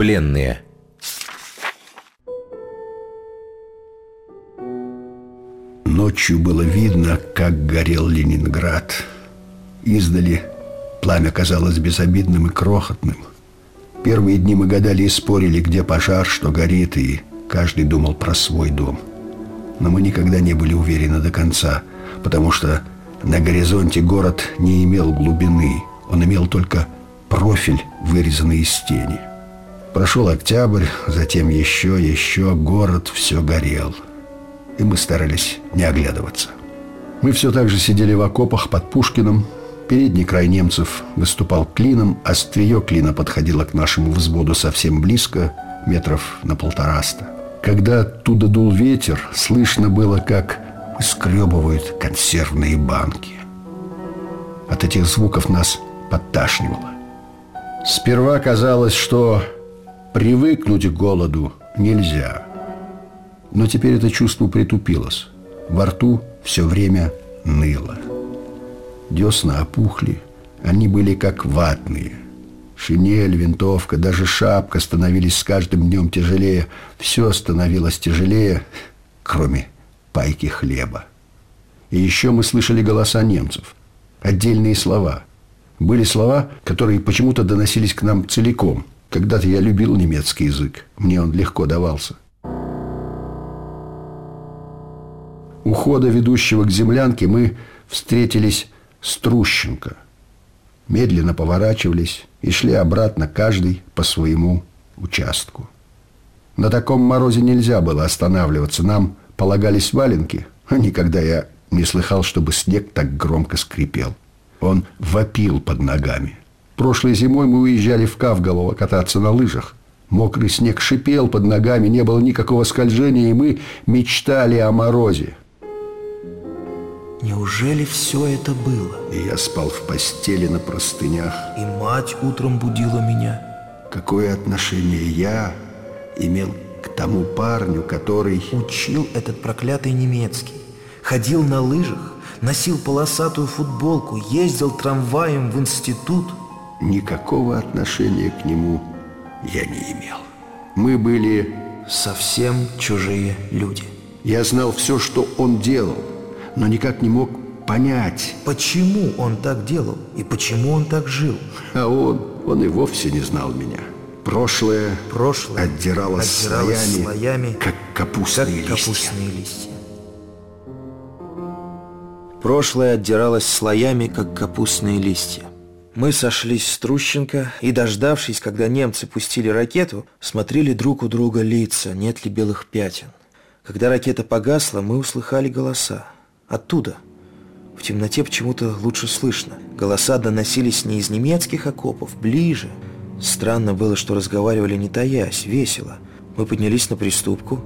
пленные. Ночью было видно, как горел Ленинград. Издали пламя казалось безобидным и крохотным. Первые дни мы гадали и спорили, где пожар, что горит, и каждый думал про свой дом. Но мы никогда не были уверены до конца, потому что на горизонте город не имел глубины, он имел только профиль, вырезанный из тени. Прошел октябрь, затем еще, еще, город все горел. И мы старались не оглядываться. Мы все так же сидели в окопах под Пушкиным, Передний край немцев выступал клином, острие клина подходило к нашему взводу совсем близко, метров на полтораста. Когда оттуда дул ветер, слышно было, как скребывают консервные банки. От этих звуков нас подташнивало. Сперва казалось, что привыкнуть к голоду нельзя. Но теперь это чувство притупилось. Во рту все время ныло. Десна опухли, они были как ватные. Шинель, винтовка, даже шапка становились с каждым днем тяжелее. Все становилось тяжелее, кроме пайки хлеба. И еще мы слышали голоса немцев. Отдельные слова. Были слова, которые почему-то доносились к нам целиком. Когда-то я любил немецкий язык. Мне он легко давался. У хода ведущего к землянке мы встретились Струщенко. Медленно поворачивались и шли обратно каждый по своему участку. На таком морозе нельзя было останавливаться. Нам полагались валенки, а никогда я не слыхал, чтобы снег так громко скрипел. Он вопил под ногами. Прошлой зимой мы уезжали в Кавголово кататься на лыжах. Мокрый снег шипел под ногами, не было никакого скольжения, и мы мечтали о морозе. Неужели все это было? И я спал в постели на простынях. И мать утром будила меня. Какое отношение я имел к тому парню, который... Учил этот проклятый немецкий. Ходил на лыжах, носил полосатую футболку, ездил трамваем в институт. Никакого отношения к нему я не имел. Мы были... Совсем чужие люди. Я знал все, что он делал но никак не мог понять. Почему он так делал и почему он так жил? А он, он и вовсе не знал меня. Прошлое, Прошлое отдиралось, отдиралось слоями, слоями, как капустные как листья. Капустные листья. Прошлое отдиралось слоями, как капустные листья. Мы сошлись с Трущенко и, дождавшись, когда немцы пустили ракету, смотрели друг у друга лица, нет ли белых пятен. Когда ракета погасла, мы услыхали голоса. Оттуда. В темноте почему-то лучше слышно. Голоса доносились не из немецких окопов, ближе. Странно было, что разговаривали не таясь, весело. Мы поднялись на приступку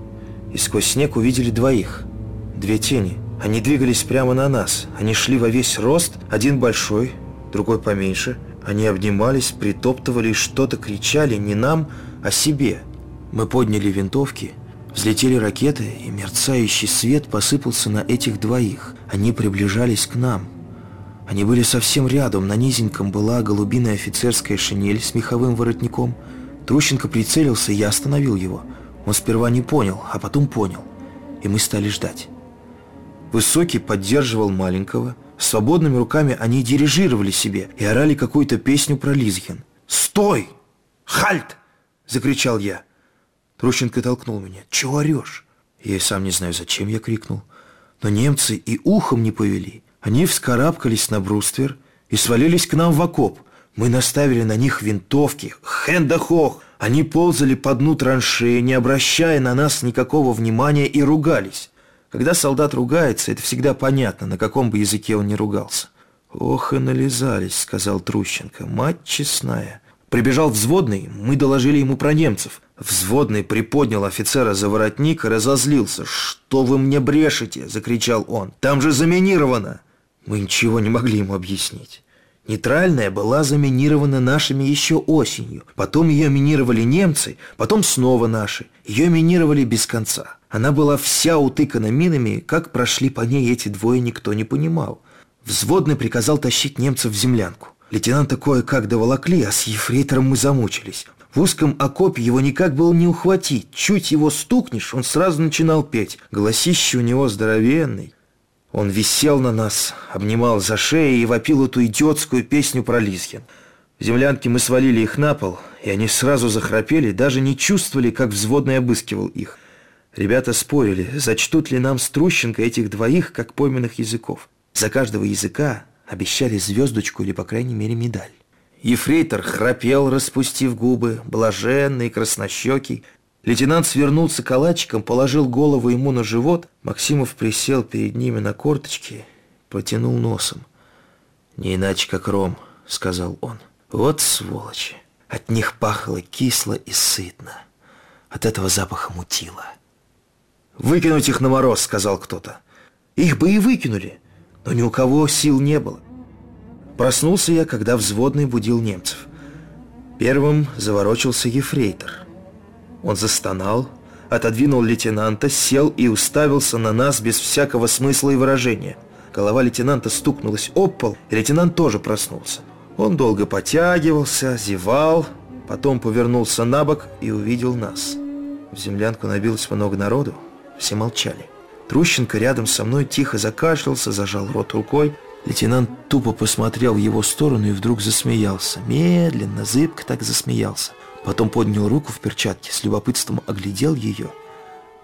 и сквозь снег увидели двоих. Две тени. Они двигались прямо на нас. Они шли во весь рост, один большой, другой поменьше. Они обнимались, притоптывали и что-то кричали не нам, а себе. Мы подняли винтовки – Взлетели ракеты, и мерцающий свет посыпался на этих двоих. Они приближались к нам. Они были совсем рядом. На низеньком была голубиная офицерская шинель с меховым воротником. Трущенко прицелился, и я остановил его. Он сперва не понял, а потом понял. И мы стали ждать. Высокий поддерживал маленького. Свободными руками они дирижировали себе и орали какую-то песню про Лизгин. «Стой! Хальт!» – закричал я. Трущенко толкнул меня. «Чего орешь?» Я и сам не знаю, зачем я крикнул. Но немцы и ухом не повели. Они вскарабкались на бруствер и свалились к нам в окоп. Мы наставили на них винтовки. Хендахох! Они ползали по дну траншеи, не обращая на нас никакого внимания и ругались. Когда солдат ругается, это всегда понятно, на каком бы языке он ни ругался. «Ох и нализались», — сказал Трущенко. «Мать честная». Прибежал взводный, мы доложили ему про немцев. Взводный приподнял офицера за воротник и разозлился. «Что вы мне брешете?» – закричал он. «Там же заминировано!» Мы ничего не могли ему объяснить. Нейтральная была заминирована нашими еще осенью. Потом ее минировали немцы, потом снова наши. Ее минировали без конца. Она была вся утыкана минами, как прошли по ней эти двое, никто не понимал. Взводный приказал тащить немцев в землянку. Лейтенанта кое-как доволокли, а с ефрейтором мы замучились. В узком окопе его никак было не ухватить. Чуть его стукнешь, он сразу начинал петь. Голосище у него здоровенный. Он висел на нас, обнимал за шею и вопил эту идиотскую песню про Лизгин. В землянке мы свалили их на пол, и они сразу захрапели, даже не чувствовали, как взводный обыскивал их. Ребята спорили, зачтут ли нам Струщенко этих двоих, как пойменных языков. За каждого языка обещали звездочку или, по крайней мере, медаль. Ефрейтор храпел, распустив губы, блаженный, краснощекий. Лейтенант свернулся калачиком, положил голову ему на живот. Максимов присел перед ними на корточки, потянул носом. «Не иначе, как ром», — сказал он. «Вот сволочи! От них пахло кисло и сытно. От этого запаха мутило». «Выкинуть их на мороз», — сказал кто-то. «Их бы и выкинули, но ни у кого сил не было». Проснулся я, когда взводный будил немцев. Первым заворочился ефрейтор. Он застонал, отодвинул лейтенанта, сел и уставился на нас без всякого смысла и выражения. Голова лейтенанта стукнулась об пол, и лейтенант тоже проснулся. Он долго потягивался, зевал, потом повернулся на бок и увидел нас. В землянку набилось много народу, все молчали. Трущенко рядом со мной тихо закашлялся, зажал рот рукой, Лейтенант тупо посмотрел в его сторону и вдруг засмеялся. Медленно, зыбко так засмеялся. Потом поднял руку в перчатке, с любопытством оглядел ее,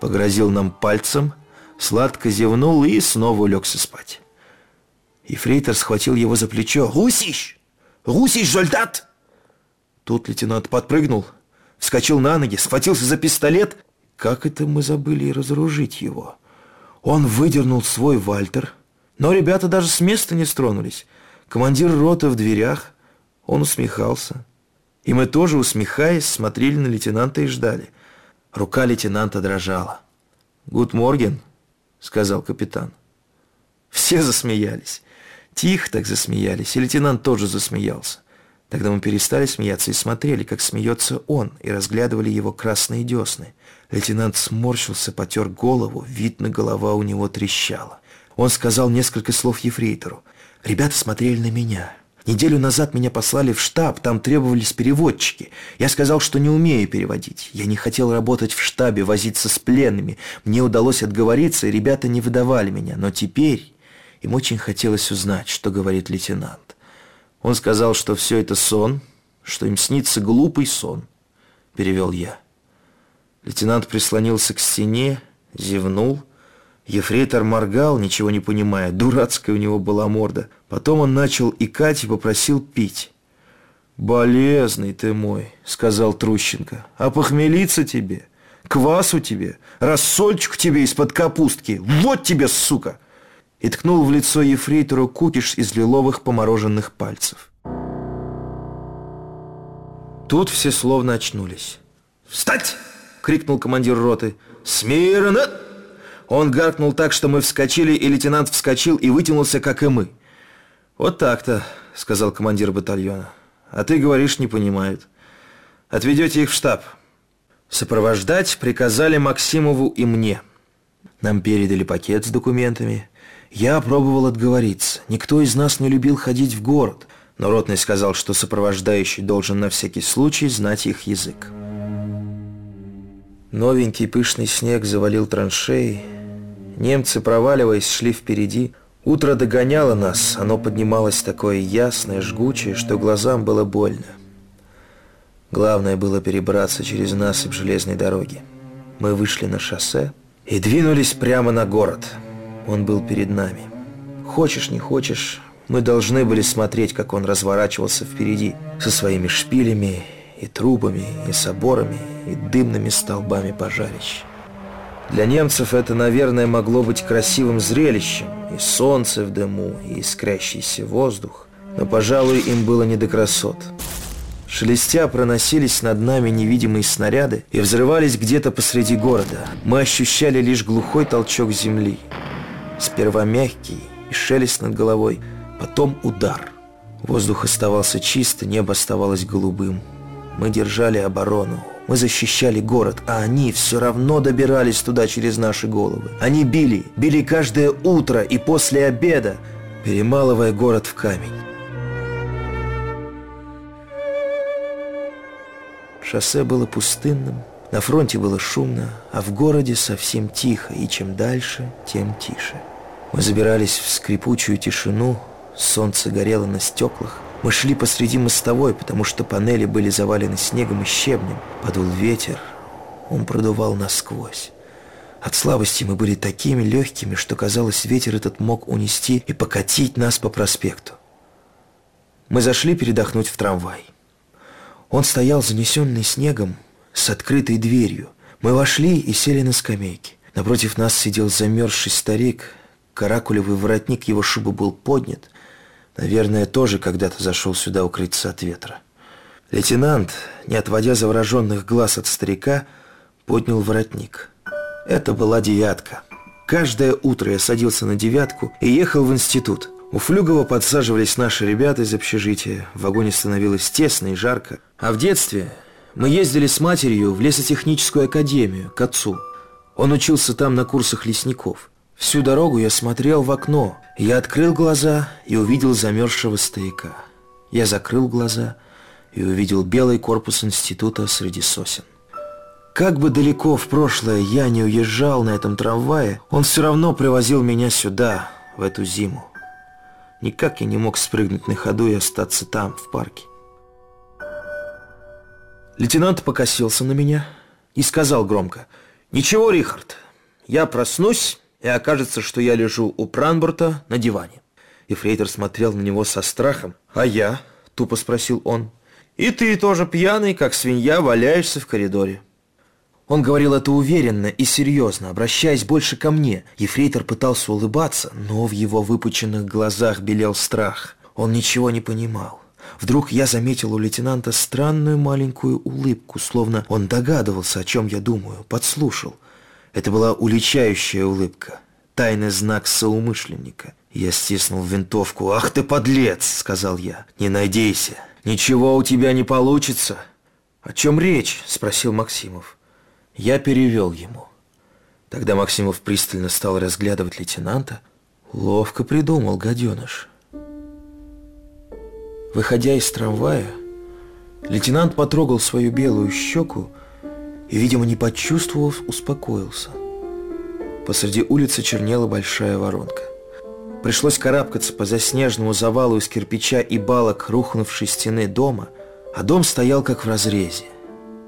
погрозил нам пальцем, сладко зевнул и снова улегся спать. Ефрейтор схватил его за плечо. «Русич! Русич, жольдат!» Тут лейтенант подпрыгнул, вскочил на ноги, схватился за пистолет. Как это мы забыли разоружить его? Он выдернул свой вальтер – но ребята даже с места не стронулись. Командир роты в дверях, он усмехался. И мы тоже, усмехаясь, смотрели на лейтенанта и ждали. Рука лейтенанта дрожала. «Гуд Морген», — сказал капитан. Все засмеялись. Тихо так засмеялись, и лейтенант тоже засмеялся. Тогда мы перестали смеяться и смотрели, как смеется он, и разглядывали его красные десны. Лейтенант сморщился, потер голову, видно, голова у него трещала. Он сказал несколько слов ефрейтору. Ребята смотрели на меня. Неделю назад меня послали в штаб, там требовались переводчики. Я сказал, что не умею переводить. Я не хотел работать в штабе, возиться с пленными. Мне удалось отговориться, и ребята не выдавали меня. Но теперь им очень хотелось узнать, что говорит лейтенант. Он сказал, что все это сон, что им снится глупый сон. Перевел я. Лейтенант прислонился к стене, зевнул – Ефрейтор моргал, ничего не понимая. Дурацкая у него была морда. Потом он начал икать и попросил пить. «Болезный ты мой», — сказал Трущенко. «А похмелиться тебе? Квасу тебе? Рассольчик тебе из-под капустки? Вот тебе, сука!» И ткнул в лицо ефрейтору кукиш из лиловых помороженных пальцев. Тут все словно очнулись. «Встать!» — крикнул командир роты. «Смирно!» Он гаркнул так, что мы вскочили, и лейтенант вскочил и вытянулся, как и мы. «Вот так-то», — сказал командир батальона. «А ты говоришь, не понимают. Отведете их в штаб». Сопровождать приказали Максимову и мне. Нам передали пакет с документами. Я пробовал отговориться. Никто из нас не любил ходить в город, но Ротный сказал, что сопровождающий должен на всякий случай знать их язык. Новенький пышный снег завалил траншеи, Немцы, проваливаясь, шли впереди. Утро догоняло нас, оно поднималось такое ясное, жгучее, что глазам было больно. Главное было перебраться через насыпь железной дороги. Мы вышли на шоссе и двинулись прямо на город. Он был перед нами. Хочешь, не хочешь, мы должны были смотреть, как он разворачивался впереди со своими шпилями и трубами, и соборами, и дымными столбами пожарищ. Для немцев это, наверное, могло быть красивым зрелищем. И солнце в дыму, и искрящийся воздух. Но, пожалуй, им было не до красот. Шелестя проносились над нами невидимые снаряды и взрывались где-то посреди города. Мы ощущали лишь глухой толчок земли. Сперва мягкий и шелест над головой, потом удар. Воздух оставался чист, небо оставалось голубым. Мы держали оборону, мы защищали город, а они все равно добирались туда через наши головы. Они били, били каждое утро и после обеда, перемалывая город в камень. Шоссе было пустынным, на фронте было шумно, а в городе совсем тихо, и чем дальше, тем тише. Мы забирались в скрипучую тишину, солнце горело на стеклах. Мы шли посреди мостовой, потому что панели были завалены снегом и щебнем. Подул ветер, он продувал насквозь. От слабости мы были такими легкими, что казалось, ветер этот мог унести и покатить нас по проспекту. Мы зашли передохнуть в трамвай. Он стоял занесенный снегом с открытой дверью. Мы вошли и сели на скамейки. Напротив нас сидел замерзший старик. Каракулевый воротник его шубы был поднят. Наверное, тоже когда-то зашел сюда укрыться от ветра. Лейтенант, не отводя завороженных глаз от старика, поднял воротник. Это была девятка. Каждое утро я садился на девятку и ехал в институт. У Флюгова подсаживались наши ребята из общежития. В вагоне становилось тесно и жарко. А в детстве мы ездили с матерью в лесотехническую академию, к отцу. Он учился там на курсах лесников. Всю дорогу я смотрел в окно. Я открыл глаза и увидел замерзшего стояка. Я закрыл глаза и увидел белый корпус института среди сосен. Как бы далеко в прошлое я не уезжал на этом трамвае, он все равно привозил меня сюда, в эту зиму. Никак я не мог спрыгнуть на ходу и остаться там, в парке. Лейтенант покосился на меня и сказал громко, «Ничего, Рихард, я проснусь, и окажется, что я лежу у Пранбурта на диване». И Фрейтер смотрел на него со страхом. «А я?» – тупо спросил он. «И ты тоже пьяный, как свинья, валяешься в коридоре». Он говорил это уверенно и серьезно, обращаясь больше ко мне. Ефрейтор пытался улыбаться, но в его выпученных глазах белел страх. Он ничего не понимал. Вдруг я заметил у лейтенанта странную маленькую улыбку, словно он догадывался, о чем я думаю, подслушал. Это была уличающая улыбка, тайный знак соумышленника. Я стиснул винтовку. «Ах ты подлец!» — сказал я. «Не надейся. Ничего у тебя не получится». «О чем речь?» — спросил Максимов. Я перевел ему. Тогда Максимов пристально стал разглядывать лейтенанта. Ловко придумал, гаденыш. Выходя из трамвая, лейтенант потрогал свою белую щеку и, видимо, не почувствовав, успокоился. Посреди улицы чернела большая воронка. Пришлось карабкаться по заснеженному завалу из кирпича и балок рухнувшей стены дома, а дом стоял как в разрезе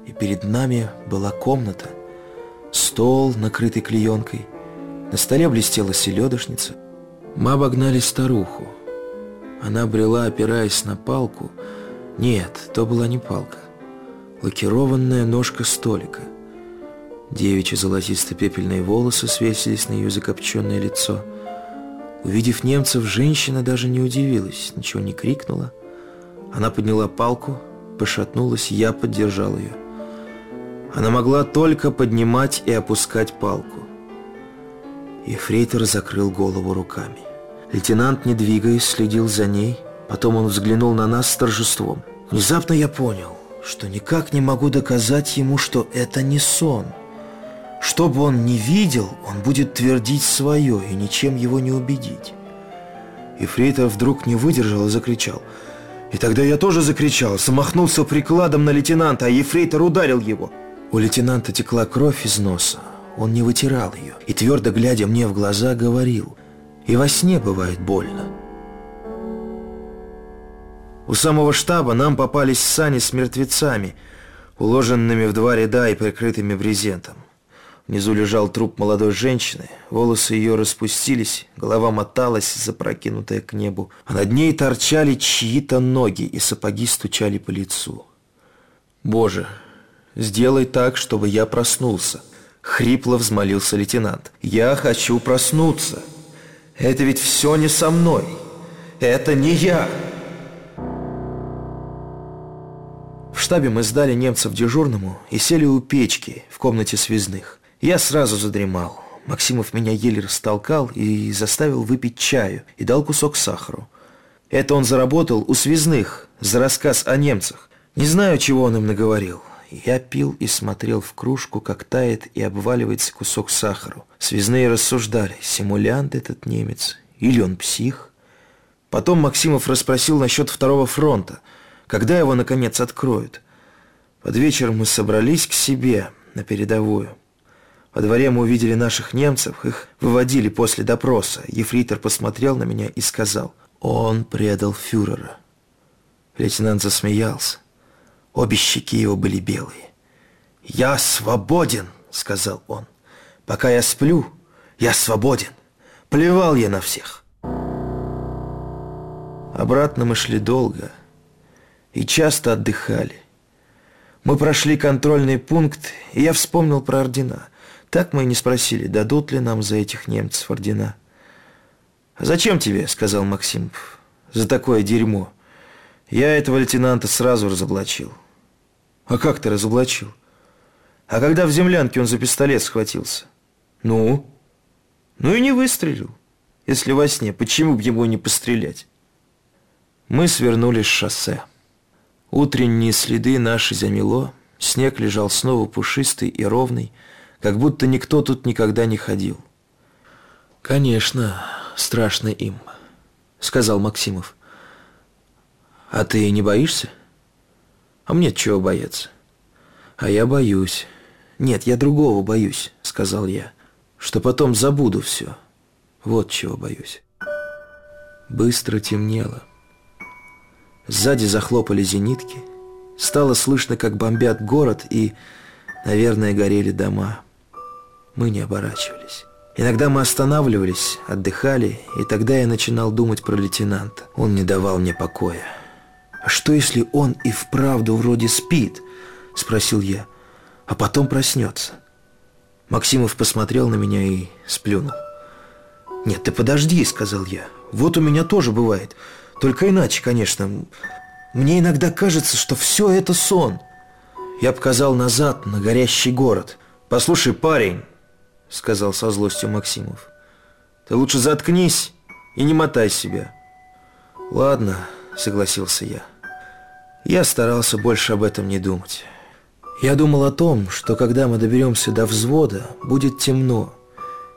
и перед нами была комната, стол, накрытый клеенкой, на столе блестела селедочница. Мы обогнали старуху. Она брела, опираясь на палку. Нет, то была не палка. Лакированная ножка столика. Девичьи золотисто-пепельные волосы свесились на ее закопченное лицо. Увидев немцев, женщина даже не удивилась, ничего не крикнула. Она подняла палку, пошатнулась, я поддержал ее. Она могла только поднимать и опускать палку. Ефрейтор закрыл голову руками. Лейтенант, не двигаясь, следил за ней. Потом он взглянул на нас с торжеством. Внезапно я понял, что никак не могу доказать ему, что это не сон. Что бы он ни видел, он будет твердить свое и ничем его не убедить. Ефрейтор вдруг не выдержал и закричал. И тогда я тоже закричал, замахнулся прикладом на лейтенанта, а ефрейтор ударил его – у лейтенанта текла кровь из носа. Он не вытирал ее и, твердо глядя мне в глаза, говорил, «И во сне бывает больно». У самого штаба нам попались сани с мертвецами, уложенными в два ряда и прикрытыми брезентом. Внизу лежал труп молодой женщины, волосы ее распустились, голова моталась, запрокинутая к небу, а над ней торчали чьи-то ноги и сапоги стучали по лицу. Боже, Сделай так, чтобы я проснулся. Хрипло взмолился лейтенант. Я хочу проснуться. Это ведь все не со мной. Это не я. Штабе мы сдали немцев дежурному и сели у печки в комнате связных. Я сразу задремал. Максимов меня еле растолкал и заставил выпить чаю и дал кусок сахару. Это он заработал у связных за рассказ о немцах. Не знаю, чего он им наговорил. Я пил и смотрел в кружку, как тает и обваливается кусок сахара. Связные рассуждали, симулянт этот немец или он псих. Потом Максимов расспросил насчет второго фронта, когда его, наконец, откроют. Под вечер мы собрались к себе на передовую. Во дворе мы увидели наших немцев, их выводили после допроса. Ефрейтор посмотрел на меня и сказал, он предал фюрера. Лейтенант засмеялся. Обе щеки его были белые. «Я свободен!» — сказал он. «Пока я сплю, я свободен. Плевал я на всех». Обратно мы шли долго и часто отдыхали. Мы прошли контрольный пункт, и я вспомнил про ордена. Так мы и не спросили, дадут ли нам за этих немцев ордена. «А зачем тебе?» — сказал Максимов. «За такое дерьмо. Я этого лейтенанта сразу разоблачил». «А как ты разоблачил?» «А когда в землянке он за пистолет схватился?» «Ну?» «Ну и не выстрелил. Если во сне, почему бы ему не пострелять?» Мы свернули с шоссе. Утренние следы наши замело, снег лежал снова пушистый и ровный, как будто никто тут никогда не ходил. «Конечно, страшно им», — сказал Максимов. «А ты не боишься?» «А мне чего бояться?» «А я боюсь». «Нет, я другого боюсь», — сказал я, «что потом забуду все. Вот чего боюсь». Быстро темнело. Сзади захлопали зенитки. Стало слышно, как бомбят город и, наверное, горели дома. Мы не оборачивались. Иногда мы останавливались, отдыхали, и тогда я начинал думать про лейтенанта. Он не давал мне покоя. «А что, если он и вправду вроде спит?» – спросил я. «А потом проснется». Максимов посмотрел на меня и сплюнул. «Нет, ты подожди», – сказал я. «Вот у меня тоже бывает. Только иначе, конечно. Мне иногда кажется, что все это сон. Я показал назад на горящий город. «Послушай, парень», — сказал со злостью Максимов, «ты лучше заткнись и не мотай себя». «Ладно», — согласился я. Я старался больше об этом не думать. Я думал о том, что когда мы доберемся до взвода, будет темно.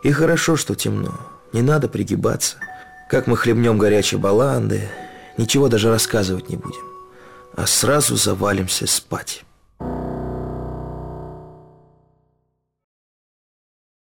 И хорошо, что темно. Не надо пригибаться. Как мы хлебнем горячей баланды, Ничего даже рассказывать не будем, а сразу завалимся спать.